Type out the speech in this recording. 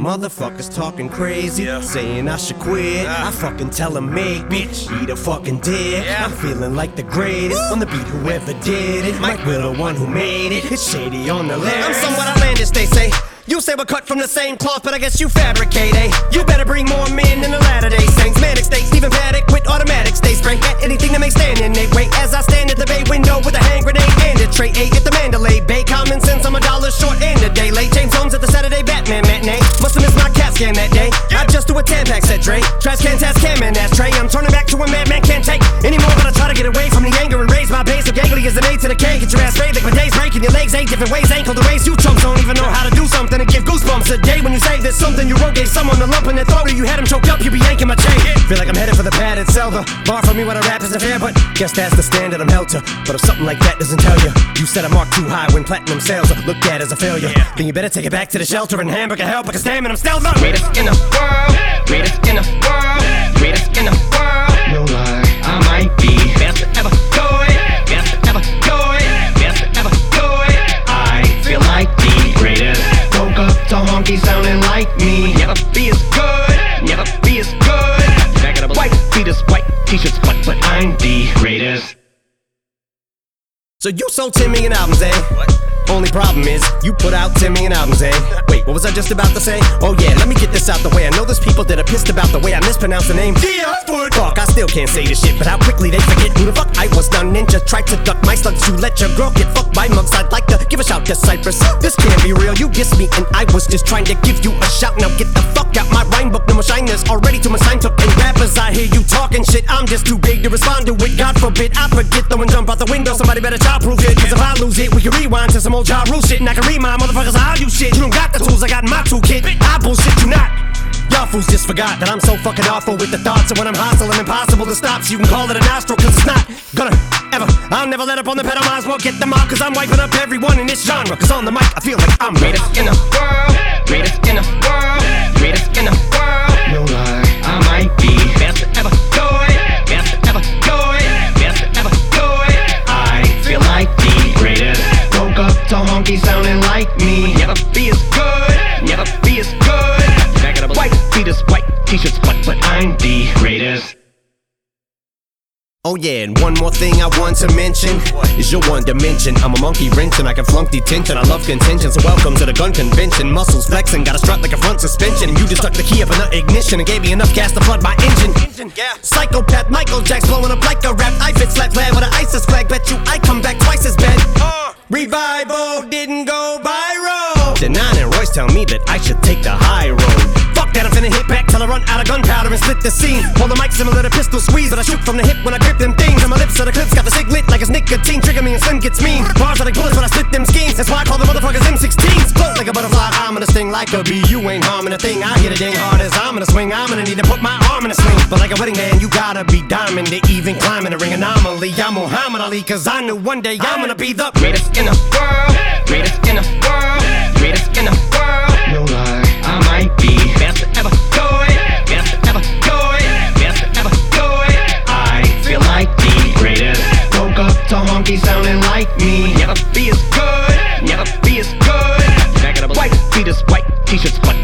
Motherfuckers talking crazy, saying I should quit. I fucking tell them make bitch, eat a fucking dick. I'm feeling like the greatest on the beat, whoever did it. Mike Will, the one who made it. It's shady on the lyrics. I'm somewhat outlandish, they say. You say we're cut from the same cloth, but I guess you fabricate, eh? You better bring more men in the latter day saints. Manic state, Stephen Paddock with automatic stay spray. At anything that may stand in they wait. As I stand at the bay window with a hand grenade and a tray, eh? At the Mandalay Bay, common sense, I'm a dollar short and scan that day. I just do a Tampax, said Dre. Trash can, task cam, and ashtray. I'm turning back to a madman can't take anymore, but I try to get away from the anger and raise my base. So gangly as an A to the K. Get your ass sprayed like my days breaking your legs eight different ways. Ankle to raise. You chumps don't even goosebumps a day when you say there's something you wrote. Gave someone a lump in their throat or you had him choked up. You be yanking my chain. Feel like I'm headed for the pad sell the uh, bar for me when I rap isn't fair, but guess that's the standard I'm held to. But if something like that doesn't tell you, you set a mark too high when platinum sales are looked at as a failure. Then you better take it back to the shelter and hamburger help because damn it, I'm still the uh. greatest in the world. Greatest in the world. Greatest in the White white t-shirts, but, but I'm the greatest So you sold 10 million albums, eh? What? Only problem is, you put out 10 million albums, eh? Wait, what was I just about to say? Oh yeah, let me get this out the way. I know there's people that are pissed about the way I mispronounce the name. Yeah, Fuck, I still can't say this shit, but how quickly they forget who the fuck I was. Now ninja tried to duck my slugs to let your girl get fucked by mugs. I'd like to give a shout to Cypress. This can't be real, you dissed me, and I was just trying to give you a shout. Now get the fuck out my rhyme book, no more shiners already to my sign took. And rappers, I hear you talking shit, I'm just too big to respond to it. God forbid I forget though and jump out the window. Somebody better child proof it, cause if I lose it, we can rewind to some old Ja Rule shit, and I can remind motherfuckers how you shit. You don't got the tools, I got my toolkit. I bullshit you not. Fools just forgot that I'm so fucking awful with the thoughts, and when I'm hostile and impossible to stop, so you can call it a nostril, cause it's not gonna ever. I'll never let up on the pedal, might as well get them out, cause I'm wiping up everyone in this genre. Cause on the mic, I feel like I'm greatest in the world, greatest in the world, greatest in the world. No lie, I might be Best ever do it, best ever do it, best ever do it. I feel like the greatest Woke up to honky sounding like me Never be as good, t-shirts, but, but I'm the greatest Oh yeah, and one more thing I want to mention is your one dimension. I'm a monkey wrenching, I can flunk detention. I love contention, so welcome to the gun convention. Muscles flexing, got a strut like a front suspension. And you just stuck the key up in the ignition and gave me enough gas to flood my engine. Psychopath Michael Jack's blowing up like a rap. I fit slap flag with an ISIS flag. Bet you I come back twice as bad. Uh. Revival didn't go viral. Denaun and Royce tell me that I should take the high road. I'm hit back till I run out of gunpowder and split the scene. Hold the mic similar to pistol squeeze, but I shoot from the hip when I grip them things. And my lips are the clips, got the cig lit like it's nicotine. Trigger me and Slim gets mean. Bars are like bullets when I split them schemes. That's why I call the motherfuckers M16s. Float like a butterfly, I'm gonna sting like a bee. You ain't harming a thing. I hit a dang hard as I'm gonna swing. I'm gonna need to put my arm in a sling. But like a wedding band, you gotta be diamond to even climb in the ring anomaly. I'm Muhammad Ali, cause I knew one day I'm gonna be the greatest in the world. Honky sounding like me Never be as good. Never be as good. Back it up. White fetus, white t-shirts, but,